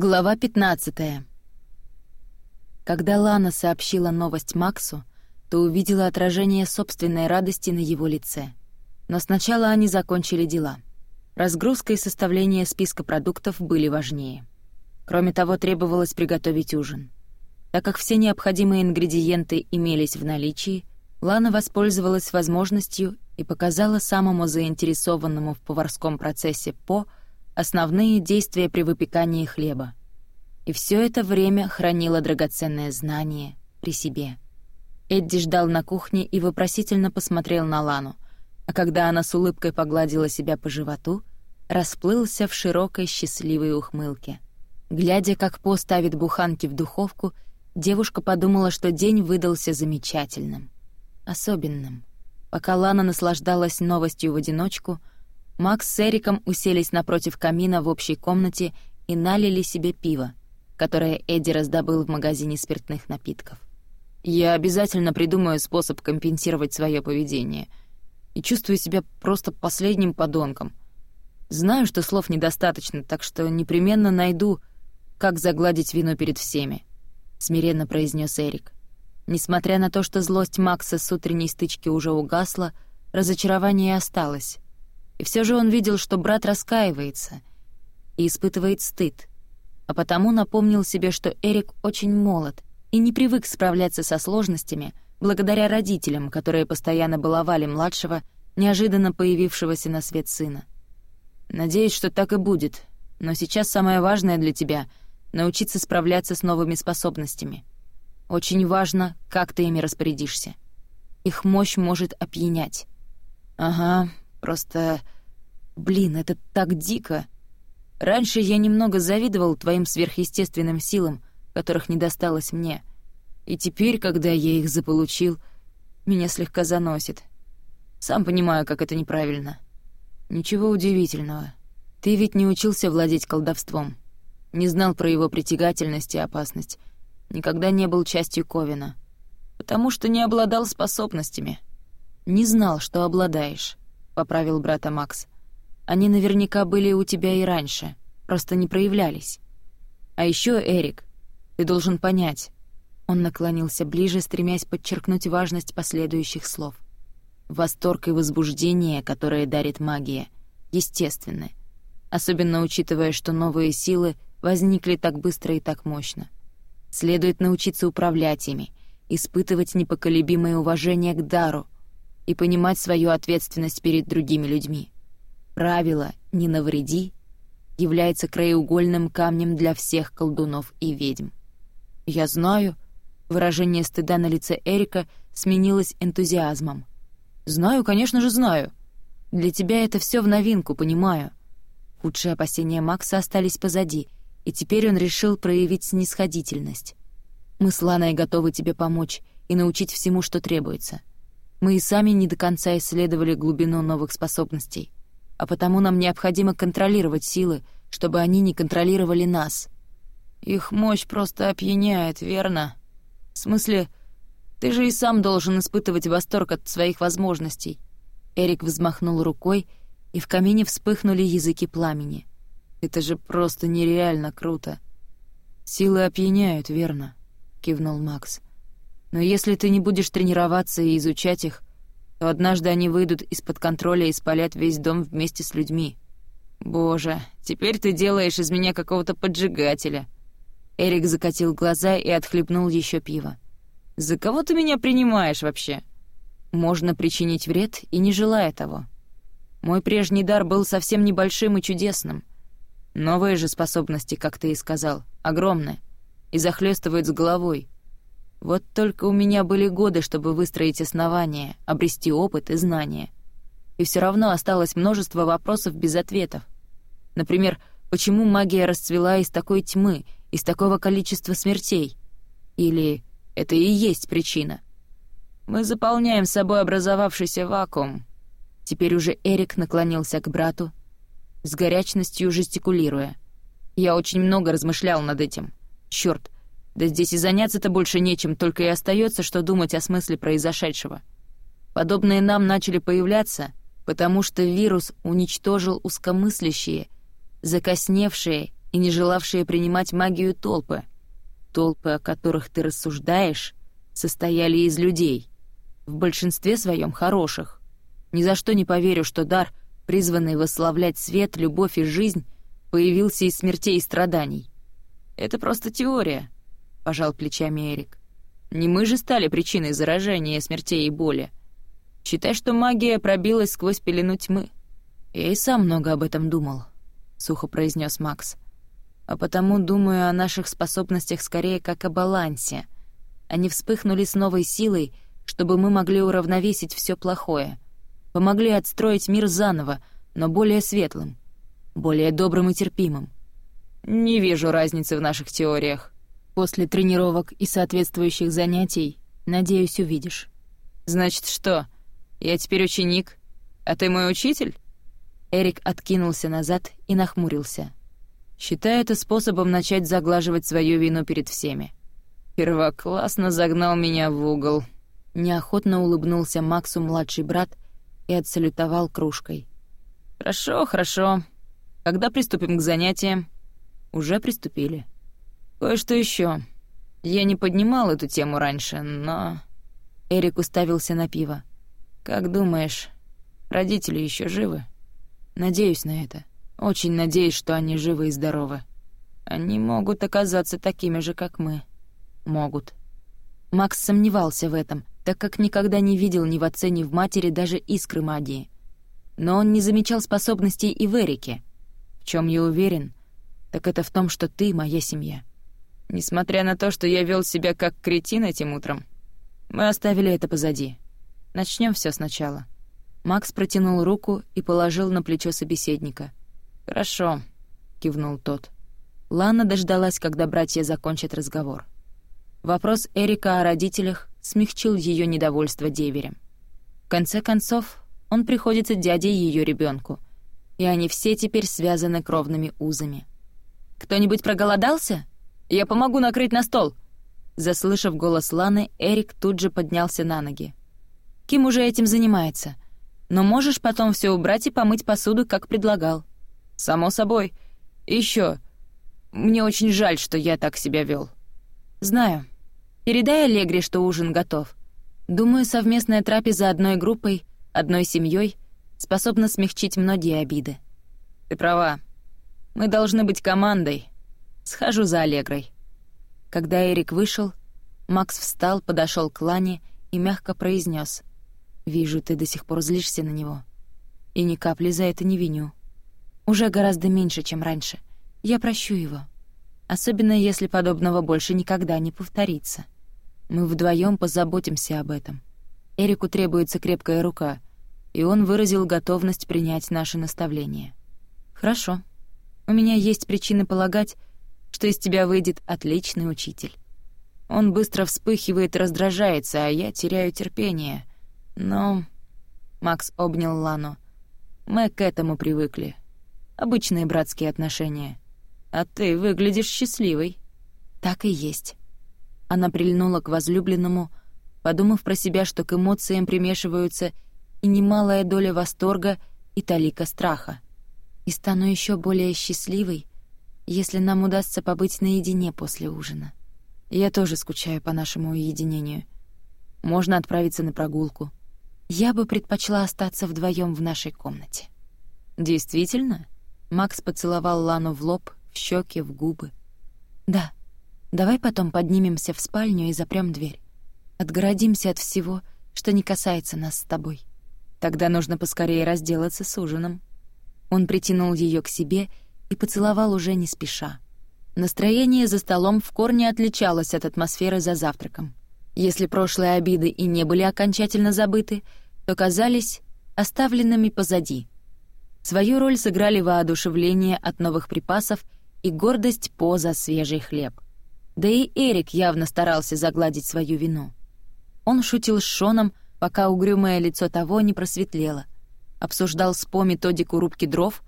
Глава 15 Когда Лана сообщила новость Максу, то увидела отражение собственной радости на его лице. Но сначала они закончили дела. Разгрузка и составление списка продуктов были важнее. Кроме того, требовалось приготовить ужин. Так как все необходимые ингредиенты имелись в наличии, Лана воспользовалась возможностью и показала самому заинтересованному в поварском процессе По — основные действия при выпекании хлеба. И все это время хранила драгоценное знание при себе. Эдди ждал на кухне и вопросительно посмотрел на Лану, а когда она с улыбкой погладила себя по животу, расплылся в широкой счастливой ухмылке. Глядя, как По ставит буханки в духовку, девушка подумала, что день выдался замечательным. Особенным. Пока Лана наслаждалась новостью в одиночку, Макс с Эриком уселись напротив камина в общей комнате и налили себе пиво, которое Эдди раздобыл в магазине спиртных напитков. «Я обязательно придумаю способ компенсировать свое поведение. И чувствую себя просто последним подонком. Знаю, что слов недостаточно, так что непременно найду, как загладить вину перед всеми», — смиренно произнес Эрик. Несмотря на то, что злость Макса с утренней стычки уже угасла, разочарование осталось и все же он видел, что брат раскаивается и испытывает стыд, а потому напомнил себе, что Эрик очень молод и не привык справляться со сложностями благодаря родителям, которые постоянно баловали младшего, неожиданно появившегося на свет сына. «Надеюсь, что так и будет, но сейчас самое важное для тебя — научиться справляться с новыми способностями. Очень важно, как ты ими распорядишься. Их мощь может опьянять». «Ага», Просто... Блин, это так дико. Раньше я немного завидовал твоим сверхъестественным силам, которых не досталось мне. И теперь, когда я их заполучил, меня слегка заносит. Сам понимаю, как это неправильно. Ничего удивительного. Ты ведь не учился владеть колдовством. Не знал про его притягательность и опасность. Никогда не был частью Ковина. Потому что не обладал способностями. Не знал, что обладаешь поправил брата Макс. «Они наверняка были у тебя и раньше, просто не проявлялись. А еще, Эрик, ты должен понять...» Он наклонился ближе, стремясь подчеркнуть важность последующих слов. «Восторг и возбуждение, которое дарит магия, естественны, особенно учитывая, что новые силы возникли так быстро и так мощно. Следует научиться управлять ими, испытывать непоколебимое уважение к дару — и понимать свою ответственность перед другими людьми. Правило «не навреди» является краеугольным камнем для всех колдунов и ведьм. «Я знаю», — выражение стыда на лице Эрика сменилось энтузиазмом. «Знаю, конечно же, знаю. Для тебя это все в новинку, понимаю». Худшие опасения Макса остались позади, и теперь он решил проявить снисходительность. «Мы с Ланой готовы тебе помочь и научить всему, что требуется. Мы и сами не до конца исследовали глубину новых способностей, а потому нам необходимо контролировать силы, чтобы они не контролировали нас. Их мощь просто опьяняет, верно? В смысле, ты же и сам должен испытывать восторг от своих возможностей. Эрик взмахнул рукой, и в камине вспыхнули языки пламени. Это же просто нереально круто. Силы опьяняют, верно? кивнул Макс. — но если ты не будешь тренироваться и изучать их, то однажды они выйдут из-под контроля и спалят весь дом вместе с людьми. Боже, теперь ты делаешь из меня какого-то поджигателя. Эрик закатил глаза и отхлебнул еще пиво. «За кого ты меня принимаешь вообще?» «Можно причинить вред и не желая того. Мой прежний дар был совсем небольшим и чудесным. Новые же способности, как ты и сказал, огромны и захлестывают с головой. Вот только у меня были годы, чтобы выстроить основания, обрести опыт и знания. И все равно осталось множество вопросов без ответов. Например, почему магия расцвела из такой тьмы, из такого количества смертей? Или это и есть причина? Мы заполняем собой образовавшийся вакуум. Теперь уже Эрик наклонился к брату, с горячностью жестикулируя. Я очень много размышлял над этим. Чёрт, да здесь и заняться-то больше нечем, только и остается, что думать о смысле произошедшего. Подобные нам начали появляться, потому что вирус уничтожил узкомыслящие, закосневшие и не желавшие принимать магию толпы. Толпы, о которых ты рассуждаешь, состояли из людей, в большинстве своем хороших. Ни за что не поверю, что дар, призванный восславлять свет, любовь и жизнь, появился из смертей и страданий. Это просто теория, пожал плечами Эрик. «Не мы же стали причиной заражения, смертей и боли. Считай, что магия пробилась сквозь пелену тьмы». «Я и сам много об этом думал», — сухо произнес Макс. «А потому думаю о наших способностях скорее как о балансе. Они вспыхнули с новой силой, чтобы мы могли уравновесить все плохое. Помогли отстроить мир заново, но более светлым, более добрым и терпимым». «Не вижу разницы в наших теориях», После тренировок и соответствующих занятий, надеюсь, увидишь». «Значит, что? Я теперь ученик, а ты мой учитель?» Эрик откинулся назад и нахмурился. Считаю это способом начать заглаживать свою вину перед всеми. «Первоклассно загнал меня в угол». Неохотно улыбнулся Максу младший брат и отсалютовал кружкой. «Хорошо, хорошо. Когда приступим к занятиям?» «Уже приступили». «Кое-что еще. Я не поднимал эту тему раньше, но...» Эрик уставился на пиво. «Как думаешь, родители еще живы?» «Надеюсь на это. Очень надеюсь, что они живы и здоровы. Они могут оказаться такими же, как мы. Могут». Макс сомневался в этом, так как никогда не видел ни в отце, ни в матери даже искры магии. Но он не замечал способностей и в Эрике. В чем я уверен, так это в том, что ты моя семья. Несмотря на то, что я вел себя как кретин этим утром, мы оставили это позади. Начнем все сначала. Макс протянул руку и положил на плечо собеседника. «Хорошо», — кивнул тот. Лана дождалась, когда братья закончат разговор. Вопрос Эрика о родителях смягчил ее недовольство деверем. В конце концов, он приходится дяде ее ребенку, и они все теперь связаны кровными узами. «Кто-нибудь проголодался?» Я помогу накрыть на стол!» Заслышав голос Ланы, Эрик тут же поднялся на ноги. «Ким уже этим занимается. Но можешь потом все убрать и помыть посуду, как предлагал». «Само собой. И еще. Мне очень жаль, что я так себя вел. «Знаю. Передай Аллегре, что ужин готов. Думаю, совместная трапеза одной группой, одной семьей способна смягчить многие обиды». «Ты права. Мы должны быть командой, Схожу за Аллегрой». Когда Эрик вышел, Макс встал, подошел к Лане и мягко произнес: «Вижу, ты до сих пор злишься на него. И ни капли за это не виню. Уже гораздо меньше, чем раньше. Я прощу его. Особенно, если подобного больше никогда не повторится. Мы вдвоем позаботимся об этом. Эрику требуется крепкая рука, и он выразил готовность принять наше наставление. Хорошо. У меня есть причины полагать, что из тебя выйдет отличный учитель. Он быстро вспыхивает и раздражается, а я теряю терпение. Но...» Макс обнял Лану. «Мы к этому привыкли. Обычные братские отношения. А ты выглядишь счастливой». «Так и есть». Она прильнула к возлюбленному, подумав про себя, что к эмоциям примешиваются и немалая доля восторга, и талика страха. «И стану еще более счастливой», если нам удастся побыть наедине после ужина. Я тоже скучаю по нашему уединению. Можно отправиться на прогулку. Я бы предпочла остаться вдвоем в нашей комнате. Действительно? Макс поцеловал Лану в лоб, в щеки, в губы. Да. Давай потом поднимемся в спальню и запрём дверь. Отгородимся от всего, что не касается нас с тобой. Тогда нужно поскорее разделаться с ужином. Он притянул ее к себе и и поцеловал уже не спеша. Настроение за столом в корне отличалось от атмосферы за завтраком. Если прошлые обиды и не были окончательно забыты, то казались оставленными позади. Свою роль сыграли воодушевление от новых припасов и гордость по за свежий хлеб. Да и Эрик явно старался загладить свою вину. Он шутил с Шоном, пока угрюмое лицо того не просветлело, обсуждал с По методику рубки дров —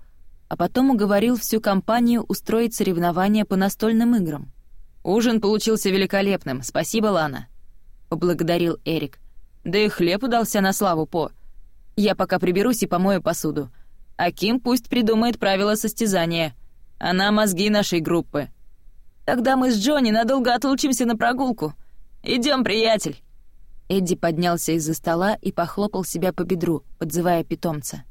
а потом уговорил всю компанию устроить соревнования по настольным играм. «Ужин получился великолепным, спасибо, Лана», — поблагодарил Эрик. «Да и хлеб удался на славу, По. Я пока приберусь и помою посуду. А Ким пусть придумает правила состязания. Она мозги нашей группы». «Тогда мы с Джонни надолго отлучимся на прогулку. Идем, приятель!» Эдди поднялся из-за стола и похлопал себя по бедру, подзывая питомца.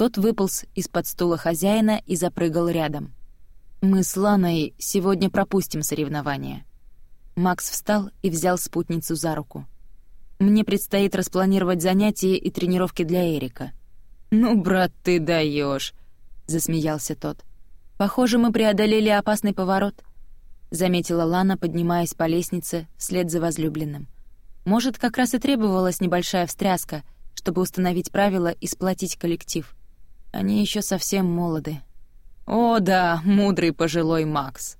Тот выполз из-под стула хозяина и запрыгал рядом. «Мы с Ланой сегодня пропустим соревнования». Макс встал и взял спутницу за руку. «Мне предстоит распланировать занятия и тренировки для Эрика». «Ну, брат, ты даешь, засмеялся тот. «Похоже, мы преодолели опасный поворот», — заметила Лана, поднимаясь по лестнице вслед за возлюбленным. «Может, как раз и требовалась небольшая встряска, чтобы установить правила и сплотить коллектив». Они еще совсем молоды. «О да, мудрый пожилой Макс.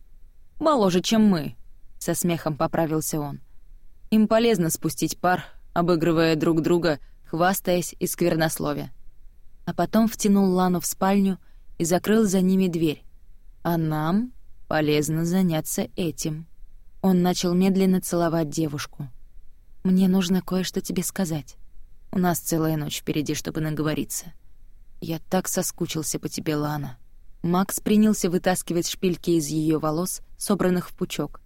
Моложе, чем мы», — со смехом поправился он. «Им полезно спустить пар, обыгрывая друг друга, хвастаясь и сквернословия». А потом втянул Лану в спальню и закрыл за ними дверь. «А нам полезно заняться этим». Он начал медленно целовать девушку. «Мне нужно кое-что тебе сказать. У нас целая ночь впереди, чтобы наговориться». Я так соскучился по тебе, Лана. Макс принялся вытаскивать шпильки из ее волос, собранных в пучок.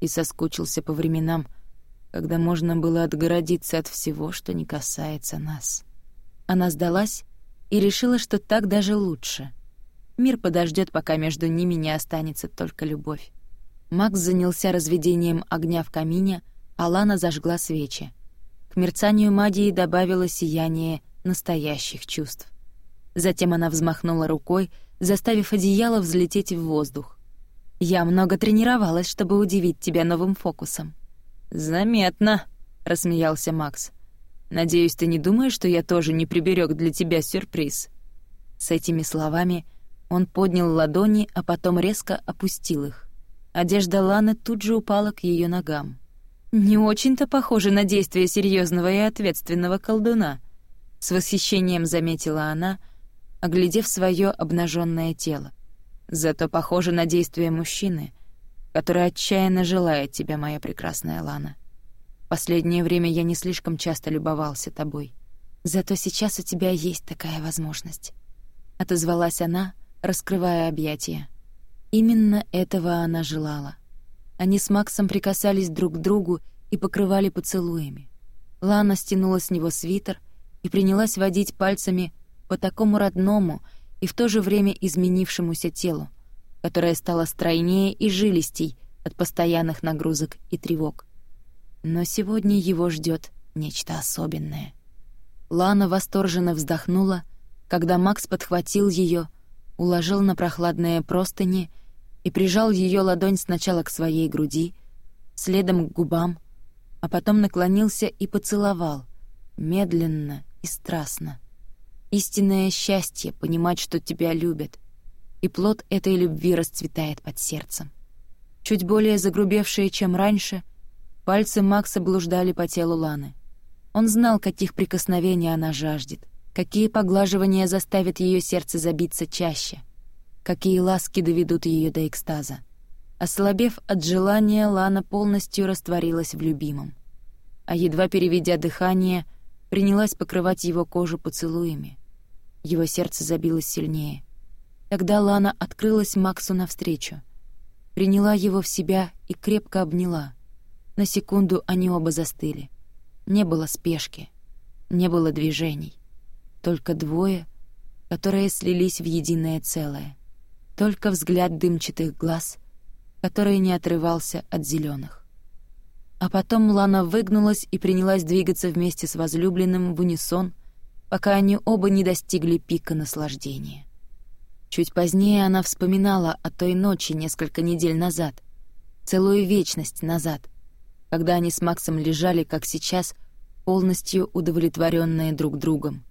И соскучился по временам, когда можно было отгородиться от всего, что не касается нас. Она сдалась и решила, что так даже лучше. Мир подождет, пока между ними не останется только любовь. Макс занялся разведением огня в камине, а Лана зажгла свечи. К мерцанию магии добавило сияние настоящих чувств. Затем она взмахнула рукой, заставив одеяло взлететь в воздух. «Я много тренировалась, чтобы удивить тебя новым фокусом». «Заметно», — рассмеялся Макс. «Надеюсь, ты не думаешь, что я тоже не приберег для тебя сюрприз?» С этими словами он поднял ладони, а потом резко опустил их. Одежда Ланы тут же упала к ее ногам. «Не очень-то похоже на действия серьезного и ответственного колдуна», — с восхищением заметила она — оглядев свое обнаженное тело. Зато похоже на действие мужчины, который отчаянно желает тебя, моя прекрасная Лана. Последнее время я не слишком часто любовался тобой. Зато сейчас у тебя есть такая возможность. Отозвалась она, раскрывая объятия. Именно этого она желала. Они с Максом прикасались друг к другу и покрывали поцелуями. Лана стянула с него свитер и принялась водить пальцами по такому родному и в то же время изменившемуся телу, которое стало стройнее и жилистей от постоянных нагрузок и тревог. Но сегодня его ждет нечто особенное. Лана восторженно вздохнула, когда Макс подхватил ее, уложил на прохладные простыни и прижал ее ладонь сначала к своей груди, следом к губам, а потом наклонился и поцеловал, медленно и страстно истинное счастье — понимать, что тебя любят, и плод этой любви расцветает под сердцем. Чуть более загрубевшие, чем раньше, пальцы Макса блуждали по телу Ланы. Он знал, каких прикосновений она жаждет, какие поглаживания заставят ее сердце забиться чаще, какие ласки доведут ее до экстаза. Ослабев от желания, Лана полностью растворилась в любимом. А едва переведя дыхание — принялась покрывать его кожу поцелуями. Его сердце забилось сильнее. Тогда Лана открылась Максу навстречу. Приняла его в себя и крепко обняла. На секунду они оба застыли. Не было спешки, не было движений. Только двое, которые слились в единое целое. Только взгляд дымчатых глаз, который не отрывался от зеленых. А потом Лана выгнулась и принялась двигаться вместе с возлюбленным в унисон, пока они оба не достигли пика наслаждения. Чуть позднее она вспоминала о той ночи несколько недель назад, целую вечность назад, когда они с Максом лежали, как сейчас, полностью удовлетворенные друг другом,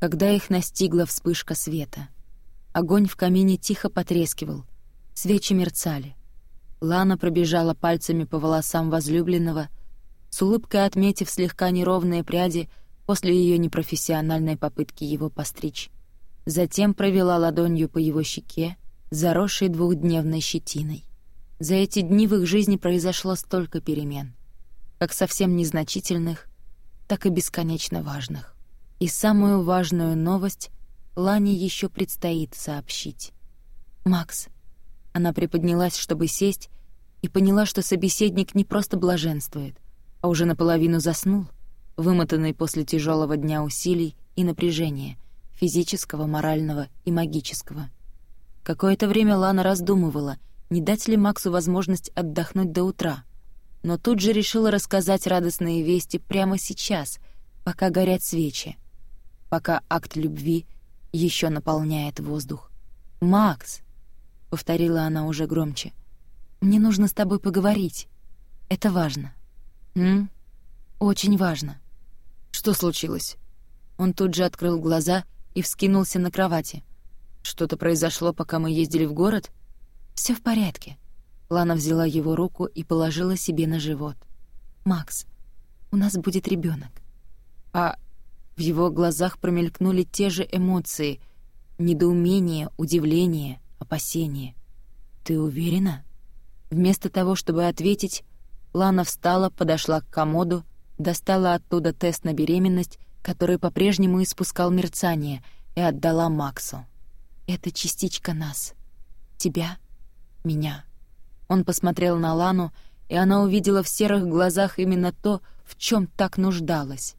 когда их настигла вспышка света. Огонь в камине тихо потрескивал, свечи мерцали. Лана пробежала пальцами по волосам возлюбленного, с улыбкой отметив слегка неровные пряди после ее непрофессиональной попытки его постричь. Затем провела ладонью по его щеке, заросшей двухдневной щетиной. За эти дни в их жизни произошло столько перемен, как совсем незначительных, так и бесконечно важных. И самую важную новость Лане еще предстоит сообщить. «Макс, она приподнялась, чтобы сесть, и поняла, что собеседник не просто блаженствует, а уже наполовину заснул, вымотанный после тяжелого дня усилий и напряжения, физического, морального и магического. Какое-то время Лана раздумывала, не дать ли Максу возможность отдохнуть до утра, но тут же решила рассказать радостные вести прямо сейчас, пока горят свечи, пока акт любви еще наполняет воздух. «Макс!» повторила она уже громче. «Мне нужно с тобой поговорить. Это важно». «М? Очень важно». «Что случилось?» Он тут же открыл глаза и вскинулся на кровати. «Что-то произошло, пока мы ездили в город?» «Всё в порядке». Лана взяла его руку и положила себе на живот. «Макс, у нас будет ребёнок». «А...» В его глазах промелькнули те же эмоции — недоумение, удивление — опасение. «Ты уверена?» Вместо того, чтобы ответить, Лана встала, подошла к комоду, достала оттуда тест на беременность, который по-прежнему испускал мерцание, и отдала Максу. «Это частичка нас. Тебя, меня». Он посмотрел на Лану, и она увидела в серых глазах именно то, в чем так нуждалась.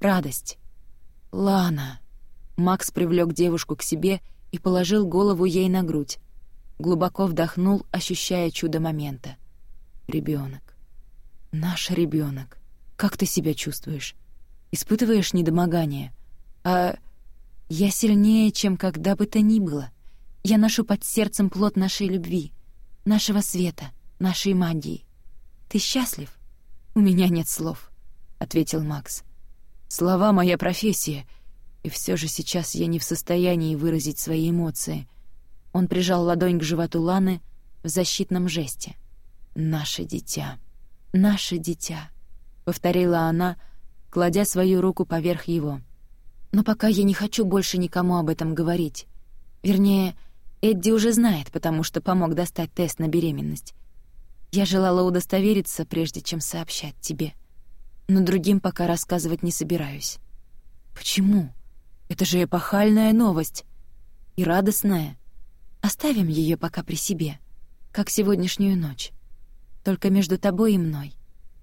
Радость. «Лана!» Макс привлек девушку к себе и, и положил голову ей на грудь. Глубоко вдохнул, ощущая чудо момента. «Ребёнок. Наш ребёнок. Как ты себя чувствуешь? Испытываешь недомогание? А я сильнее, чем когда бы то ни было. Я ношу под сердцем плод нашей любви, нашего света, нашей магии. Ты счастлив?» «У меня нет слов», — ответил Макс. «Слова — моя профессия», и все же сейчас я не в состоянии выразить свои эмоции. Он прижал ладонь к животу Ланы в защитном жесте. «Наше дитя! Наше дитя!» — повторила она, кладя свою руку поверх его. «Но пока я не хочу больше никому об этом говорить. Вернее, Эдди уже знает, потому что помог достать тест на беременность. Я желала удостовериться, прежде чем сообщать тебе. Но другим пока рассказывать не собираюсь». «Почему?» Это же эпохальная новость. И радостная. Оставим ее пока при себе, как сегодняшнюю ночь. Только между тобой и мной.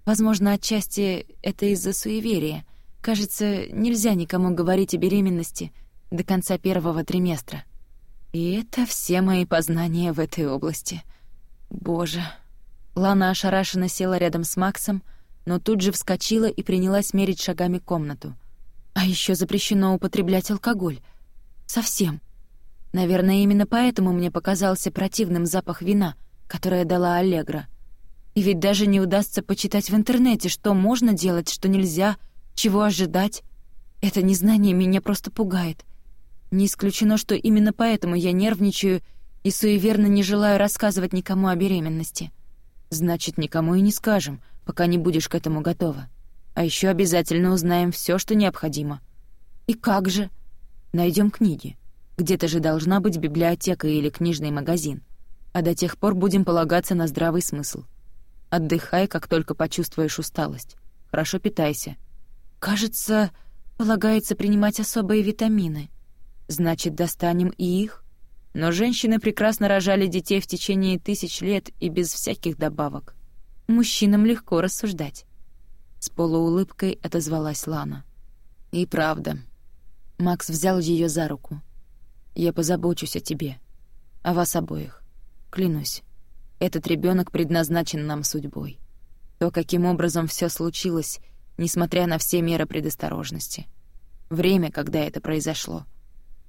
Возможно, отчасти это из-за суеверия. Кажется, нельзя никому говорить о беременности до конца первого триместра. И это все мои познания в этой области. Боже. Лана ошарашенно села рядом с Максом, но тут же вскочила и принялась мерить шагами комнату — а еще запрещено употреблять алкоголь. Совсем. Наверное, именно поэтому мне показался противным запах вина, которое дала Аллегра. И ведь даже не удастся почитать в интернете, что можно делать, что нельзя, чего ожидать. Это незнание меня просто пугает. Не исключено, что именно поэтому я нервничаю и суеверно не желаю рассказывать никому о беременности. Значит, никому и не скажем, пока не будешь к этому готова. А еще обязательно узнаем все, что необходимо. И как же? Найдем книги. Где-то же должна быть библиотека или книжный магазин. А до тех пор будем полагаться на здравый смысл. Отдыхай, как только почувствуешь усталость. Хорошо питайся. Кажется, полагается принимать особые витамины. Значит, достанем и их? Но женщины прекрасно рожали детей в течение тысяч лет и без всяких добавок. Мужчинам легко рассуждать. С полуулыбкой отозвалась Лана. «И правда». Макс взял ее за руку. «Я позабочусь о тебе. О вас обоих. Клянусь. Этот ребенок предназначен нам судьбой. То, каким образом все случилось, несмотря на все меры предосторожности. Время, когда это произошло.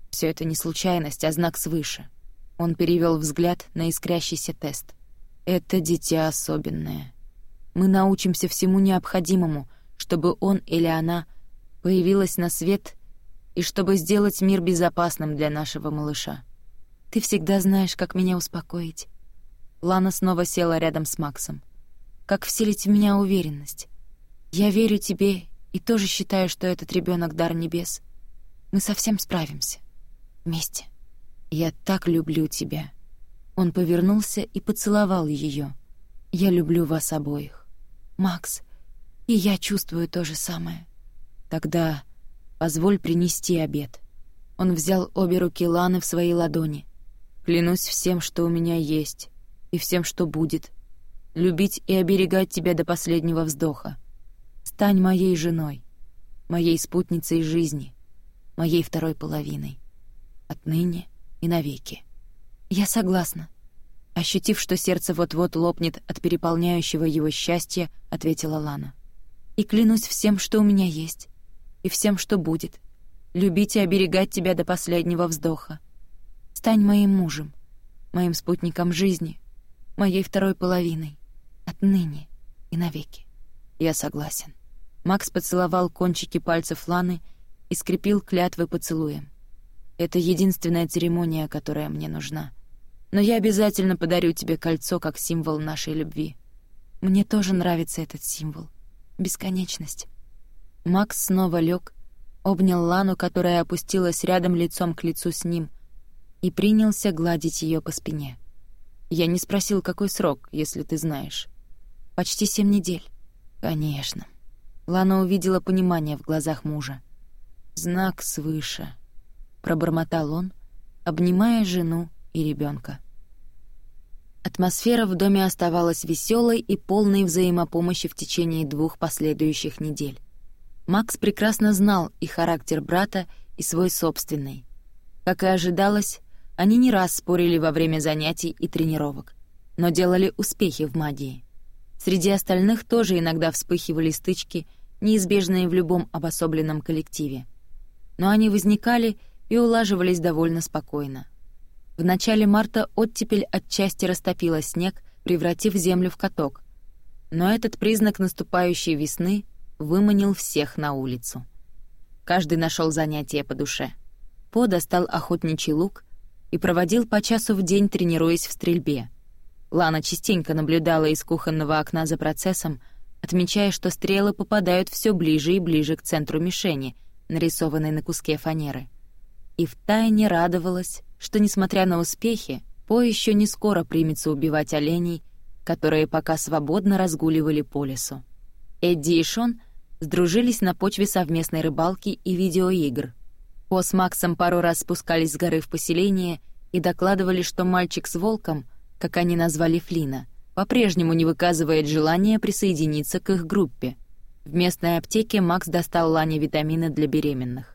Все это не случайность, а знак свыше. Он перевел взгляд на искрящийся тест. Это дитя особенное Мы научимся всему необходимому, чтобы он или она появилась на свет и чтобы сделать мир безопасным для нашего малыша. Ты всегда знаешь, как меня успокоить. Лана снова села рядом с Максом. Как вселить в меня уверенность? Я верю тебе и тоже считаю, что этот ребенок дар небес. Мы совсем справимся. Вместе. Я так люблю тебя. Он повернулся и поцеловал ее. Я люблю вас обоих. Макс, и я чувствую то же самое. Тогда позволь принести обед. Он взял обе руки Ланы в свои ладони. Клянусь всем, что у меня есть, и всем, что будет. Любить и оберегать тебя до последнего вздоха. Стань моей женой, моей спутницей жизни, моей второй половиной. Отныне и навеки. Я согласна ощутив, что сердце вот-вот лопнет от переполняющего его счастья, ответила Лана. «И клянусь всем, что у меня есть, и всем, что будет. Любить и оберегать тебя до последнего вздоха. Стань моим мужем, моим спутником жизни, моей второй половиной, отныне и навеки. Я согласен». Макс поцеловал кончики пальцев Ланы и скрепил клятвы поцелуем. «Это единственная церемония, которая мне нужна», но я обязательно подарю тебе кольцо как символ нашей любви. Мне тоже нравится этот символ. Бесконечность. Макс снова лег, обнял Лану, которая опустилась рядом лицом к лицу с ним, и принялся гладить ее по спине. Я не спросил, какой срок, если ты знаешь. Почти семь недель. Конечно. Лана увидела понимание в глазах мужа. Знак свыше. Пробормотал он, обнимая жену и ребенка. Атмосфера в доме оставалась веселой и полной взаимопомощи в течение двух последующих недель. Макс прекрасно знал и характер брата, и свой собственный. Как и ожидалось, они не раз спорили во время занятий и тренировок, но делали успехи в магии. Среди остальных тоже иногда вспыхивали стычки, неизбежные в любом обособленном коллективе. Но они возникали и улаживались довольно спокойно. В начале марта оттепель отчасти растопила снег, превратив землю в каток. Но этот признак наступающей весны выманил всех на улицу. Каждый нашел занятие по душе. По достал охотничий лук и проводил по часу в день, тренируясь в стрельбе. Лана частенько наблюдала из кухонного окна за процессом, отмечая, что стрелы попадают все ближе и ближе к центру мишени, нарисованной на куске фанеры и втайне радовалась, что, несмотря на успехи, По еще не скоро примется убивать оленей, которые пока свободно разгуливали по лесу. Эдди и Шон сдружились на почве совместной рыбалки и видеоигр. По с Максом пару раз спускались с горы в поселение и докладывали, что мальчик с волком, как они назвали Флина, по-прежнему не выказывает желания присоединиться к их группе. В местной аптеке Макс достал Лане витамины для беременных.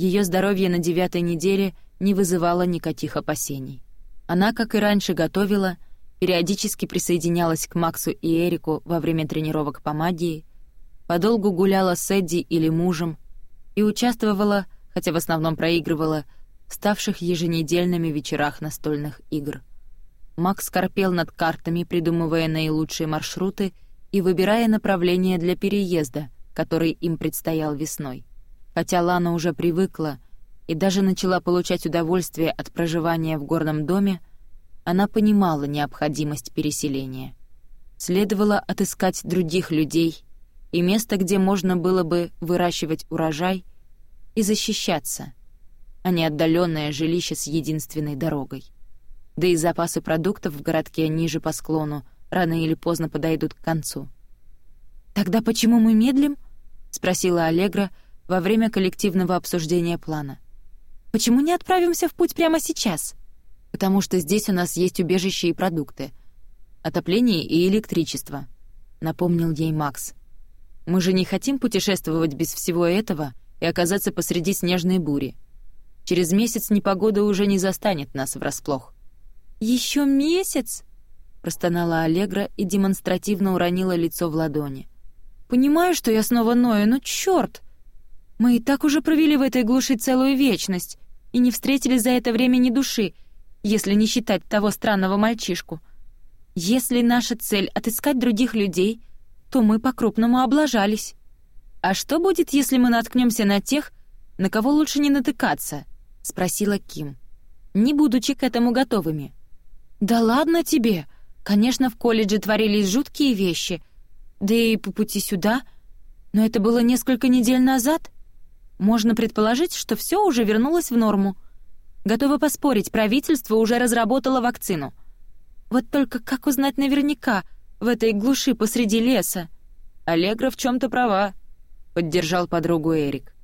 Ее здоровье на девятой неделе не вызывало никаких опасений. Она, как и раньше, готовила, периодически присоединялась к Максу и Эрику во время тренировок по магии, подолгу гуляла с Эдди или мужем и участвовала, хотя в основном проигрывала, в ставших еженедельными вечерах настольных игр. Макс корпел над картами, придумывая наилучшие маршруты и выбирая направление для переезда, который им предстоял весной хотя Лана уже привыкла и даже начала получать удовольствие от проживания в горном доме, она понимала необходимость переселения. Следовало отыскать других людей и место, где можно было бы выращивать урожай и защищаться, а не отдаленное жилище с единственной дорогой. Да и запасы продуктов в городке ниже по склону рано или поздно подойдут к концу. «Тогда почему мы медлим?» — спросила Аллегра, — во время коллективного обсуждения плана. «Почему не отправимся в путь прямо сейчас?» «Потому что здесь у нас есть убежище и продукты. Отопление и электричество», — напомнил ей Макс. «Мы же не хотим путешествовать без всего этого и оказаться посреди снежной бури. Через месяц непогода уже не застанет нас врасплох. Еще месяц?» — простонала Аллегра и демонстративно уронила лицо в ладони. «Понимаю, что я Мы и так уже провели в этой глуши целую вечность и не встретили за это время ни души, если не считать того странного мальчишку. Если наша цель — отыскать других людей, то мы по-крупному облажались. А что будет, если мы наткнемся на тех, на кого лучше не натыкаться?» — спросила Ким, не будучи к этому готовыми. «Да ладно тебе! Конечно, в колледже творились жуткие вещи, да и по пути сюда, но это было несколько недель назад», можно предположить, что все уже вернулось в норму. Готовы поспорить, правительство уже разработало вакцину. Вот только как узнать наверняка в этой глуши посреди леса? Аллегра в чем то права, — поддержал подругу Эрик.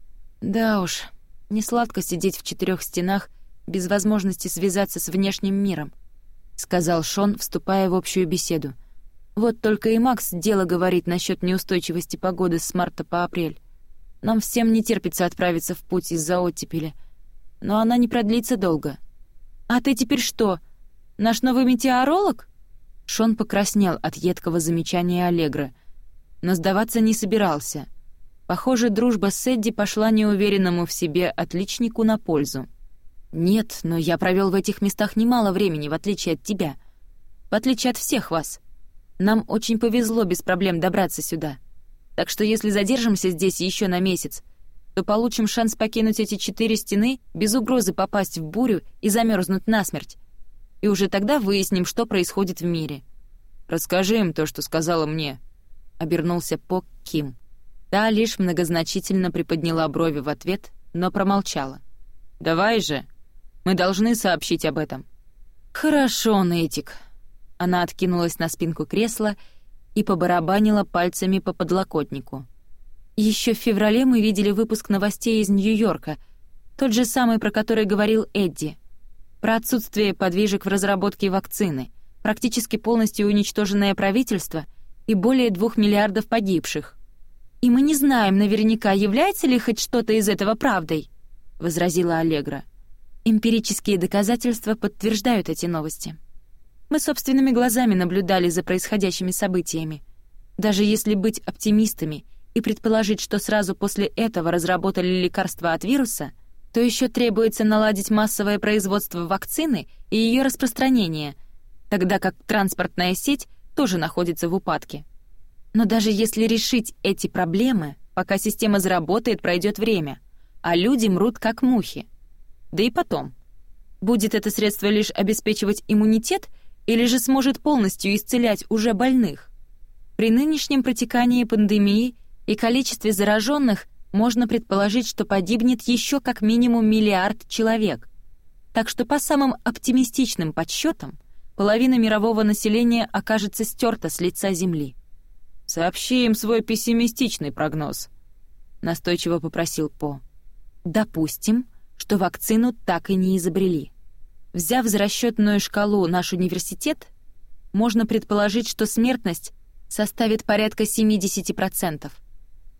Да уж, не сладко сидеть в четырех стенах без возможности связаться с внешним миром, — сказал Шон, вступая в общую беседу. Вот только и Макс дело говорит насчет неустойчивости погоды с марта по апрель. Нам всем не терпится отправиться в путь из-за оттепели. Но она не продлится долго. «А ты теперь что, наш новый метеоролог?» Шон покраснел от едкого замечания Аллегра, но сдаваться не собирался. Похоже, дружба с Эдди пошла неуверенному в себе отличнику на пользу. «Нет, но я провел в этих местах немало времени, в отличие от тебя. В отличие от всех вас. Нам очень повезло без проблем добраться сюда. Так что если задержимся здесь еще на месяц, то получим шанс покинуть эти четыре стены без угрозы попасть в бурю и замерзнуть насмерть. И уже тогда выясним, что происходит в мире. «Расскажи им то, что сказала мне», — обернулся Пок Ким. Та лишь многозначительно приподняла брови в ответ, но промолчала. «Давай же, мы должны сообщить об этом». «Хорошо, Нэтик». Она откинулась на спинку кресла и побарабанила пальцами по подлокотнику. Еще в феврале мы видели выпуск новостей из Нью-Йорка, тот же самый, про который говорил Эдди, про отсутствие подвижек в разработке вакцины, практически полностью уничтоженное правительство и более двух миллиардов погибших. «И мы не знаем наверняка, является ли хоть что-то из этого правдой», — возразила Аллегра. «Эмпирические доказательства подтверждают эти новости». Мы собственными глазами наблюдали за происходящими событиями. Даже если быть оптимистами и предположить, что сразу после этого разработали лекарство от вируса, то еще требуется наладить массовое производство вакцины и ее распространение, тогда как транспортная сеть тоже находится в упадке. Но даже если решить эти проблемы, пока система заработает, пройдет время, а люди мрут как мухи. Да и потом. Будет это средство лишь обеспечивать иммунитет — или же сможет полностью исцелять уже больных? При нынешнем протекании пандемии и количестве зараженных можно предположить, что погибнет еще как минимум миллиард человек. Так что по самым оптимистичным подсчетам, половина мирового населения окажется стерта с лица Земли. «Сообщи им свой пессимистичный прогноз», — настойчиво попросил По. «Допустим, что вакцину так и не изобрели. Взяв расчетную шкалу наш университет, можно предположить, что смертность составит порядка 70%,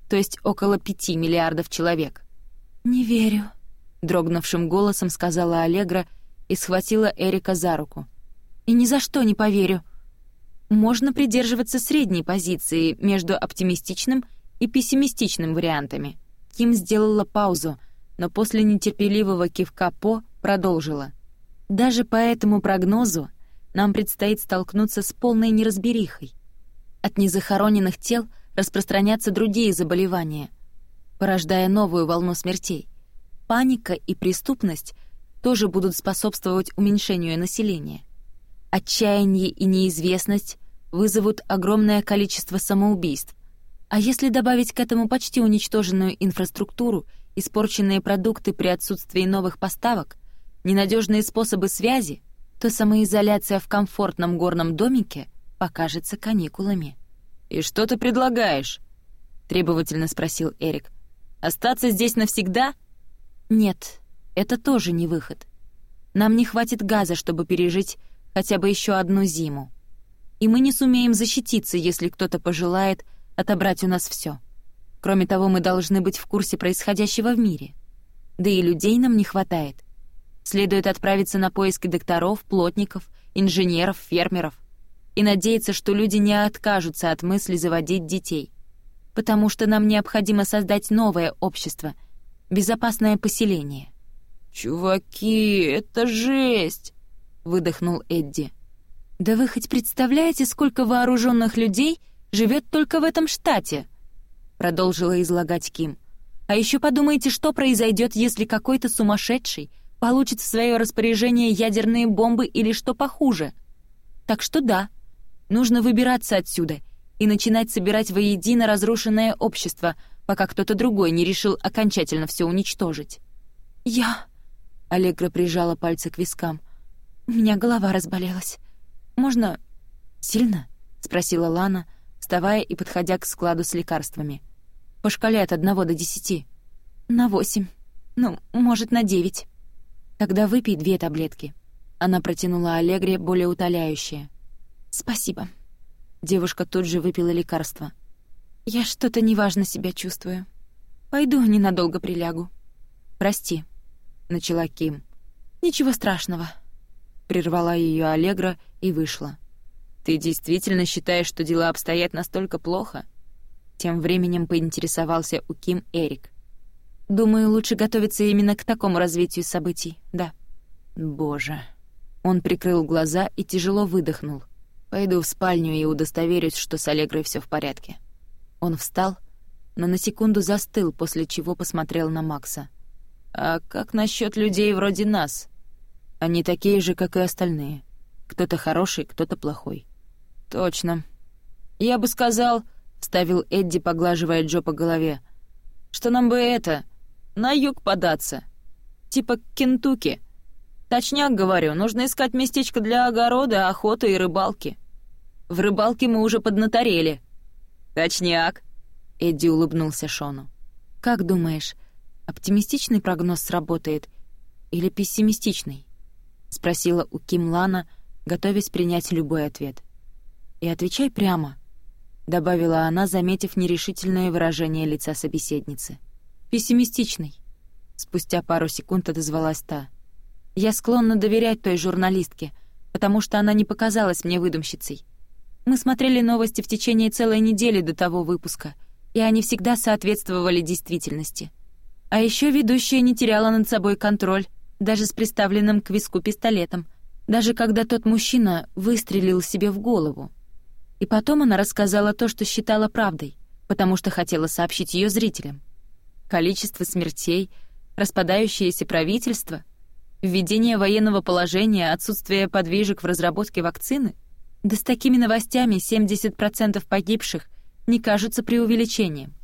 то есть около 5 миллиардов человек. «Не верю», — дрогнувшим голосом сказала Аллегра и схватила Эрика за руку. «И ни за что не поверю. Можно придерживаться средней позиции между оптимистичным и пессимистичным вариантами». Ким сделала паузу, но после нетерпеливого кивка По продолжила — даже по этому прогнозу нам предстоит столкнуться с полной неразберихой. От незахороненных тел распространятся другие заболевания, порождая новую волну смертей. Паника и преступность тоже будут способствовать уменьшению населения. Отчаяние и неизвестность вызовут огромное количество самоубийств. А если добавить к этому почти уничтоженную инфраструктуру, испорченные продукты при отсутствии новых поставок — ненадежные способы связи, то самоизоляция в комфортном горном домике покажется каникулами. «И что ты предлагаешь?» — требовательно спросил Эрик. «Остаться здесь навсегда?» «Нет, это тоже не выход. Нам не хватит газа, чтобы пережить хотя бы еще одну зиму. И мы не сумеем защититься, если кто-то пожелает отобрать у нас все. Кроме того, мы должны быть в курсе происходящего в мире. Да и людей нам не хватает. Следует отправиться на поиски докторов, плотников, инженеров, фермеров и надеяться, что люди не откажутся от мысли заводить детей. Потому что нам необходимо создать новое общество, безопасное поселение. «Чуваки, это жесть!» — выдохнул Эдди. «Да вы хоть представляете, сколько вооруженных людей живет только в этом штате?» — продолжила излагать Ким. «А еще подумайте, что произойдет, если какой-то сумасшедший — получит в свое распоряжение ядерные бомбы или что похуже. Так что да, нужно выбираться отсюда и начинать собирать воедино разрушенное общество, пока кто-то другой не решил окончательно все уничтожить. «Я...» — Аллегра прижала пальцы к вискам. «У меня голова разболелась. Можно... сильно?» — спросила Лана, вставая и подходя к складу с лекарствами. «По шкале от одного до десяти». «На восемь. Ну, может, на девять». «Тогда выпей две таблетки». Она протянула Аллегре более утоляющее. «Спасибо». Девушка тут же выпила лекарство. «Я что-то неважно себя чувствую. Пойду ненадолго прилягу». «Прости», — начала Ким. «Ничего страшного», — прервала ее Аллегра и вышла. «Ты действительно считаешь, что дела обстоят настолько плохо?» Тем временем поинтересовался у Ким Эрик. Думаю, лучше готовиться именно к такому развитию событий, да. Боже. Он прикрыл глаза и тяжело выдохнул. Пойду в спальню и удостоверюсь, что с Аллегрой все в порядке. Он встал, но на секунду застыл, после чего посмотрел на Макса. «А как насчет людей вроде нас? Они такие же, как и остальные. Кто-то хороший, кто-то плохой». «Точно. Я бы сказал...» — ставил Эдди, поглаживая Джо по голове. «Что нам бы это...» на юг податься. Типа к Кентукки. Точняк говорю, нужно искать местечко для огорода, охоты и рыбалки. В рыбалке мы уже поднаторели». «Точняк», — Эдди улыбнулся Шону. «Как думаешь, оптимистичный прогноз сработает или пессимистичный?» — спросила у Ким Лана, готовясь принять любой ответ. «И отвечай прямо», — добавила она, заметив нерешительное выражение лица собеседницы. — пессимистичный», — спустя пару секунд отозвалась та. «Я склонна доверять той журналистке, потому что она не показалась мне выдумщицей. Мы смотрели новости в течение целой недели до того выпуска, и они всегда соответствовали действительности. А еще ведущая не теряла над собой контроль, даже с приставленным к виску пистолетом, даже когда тот мужчина выстрелил себе в голову. И потом она рассказала то, что считала правдой, потому что хотела сообщить ее зрителям количество смертей, распадающееся правительство, введение военного положения, отсутствие подвижек в разработке вакцины? Да с такими новостями 70% погибших не кажутся преувеличением.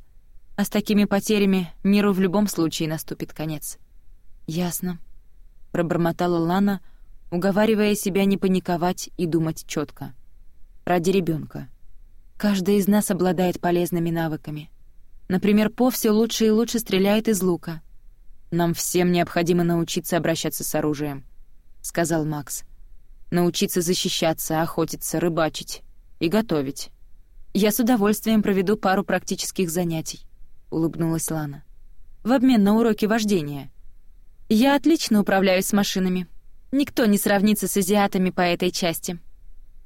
А с такими потерями миру в любом случае наступит конец. «Ясно», — пробормотала Лана, уговаривая себя не паниковать и думать четко. «Ради ребенка. Каждый из нас обладает полезными навыками. Например, По все лучше и лучше стреляет из лука. «Нам всем необходимо научиться обращаться с оружием», — сказал Макс. «Научиться защищаться, охотиться, рыбачить и готовить. Я с удовольствием проведу пару практических занятий», — улыбнулась Лана. «В обмен на уроки вождения. Я отлично управляюсь с машинами. Никто не сравнится с азиатами по этой части».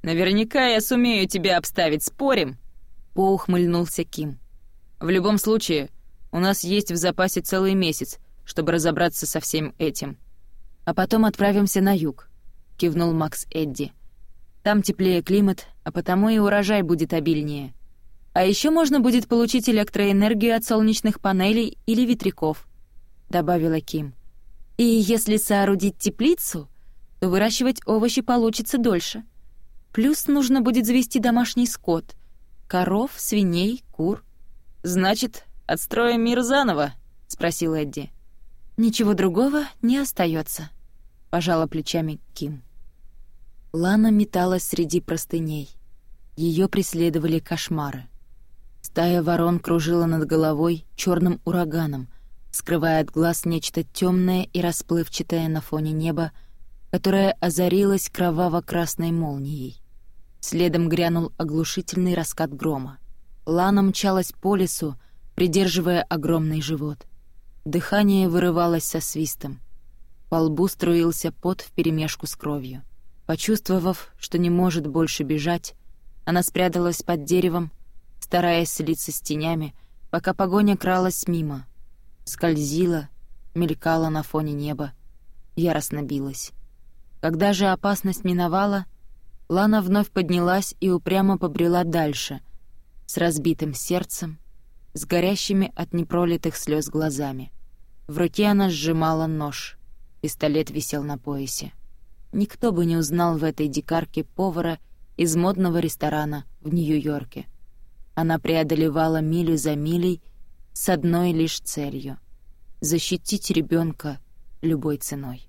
«Наверняка я сумею тебя обставить, спорим?» — поухмыльнулся Ким. В любом случае, у нас есть в запасе целый месяц, чтобы разобраться со всем этим. А потом отправимся на юг», — кивнул Макс Эдди. «Там теплее климат, а потому и урожай будет обильнее. А еще можно будет получить электроэнергию от солнечных панелей или ветряков», — добавила Ким. «И если соорудить теплицу, то выращивать овощи получится дольше. Плюс нужно будет завести домашний скот — коров, свиней, кур — «Значит, отстроим мир заново?» — спросил Эдди. «Ничего другого не остается, пожала плечами Ким. Лана металась среди простыней. Ее преследовали кошмары. Стая ворон кружила над головой черным ураганом, скрывая от глаз нечто темное и расплывчатое на фоне неба, которое озарилось кроваво-красной молнией. Следом грянул оглушительный раскат грома. Лана мчалась по лесу, придерживая огромный живот. Дыхание вырывалось со свистом. По лбу струился пот вперемешку с кровью. Почувствовав, что не может больше бежать, она спряталась под деревом, стараясь слиться с тенями, пока погоня кралась мимо. Скользила, мелькала на фоне неба, яростно билась. Когда же опасность миновала, Лана вновь поднялась и упрямо побрела дальше — с разбитым сердцем, с горящими от непролитых слез глазами. В руке она сжимала нож, пистолет висел на поясе. Никто бы не узнал в этой дикарке повара из модного ресторана в Нью-Йорке. Она преодолевала милю за милей с одной лишь целью — защитить ребенка любой ценой.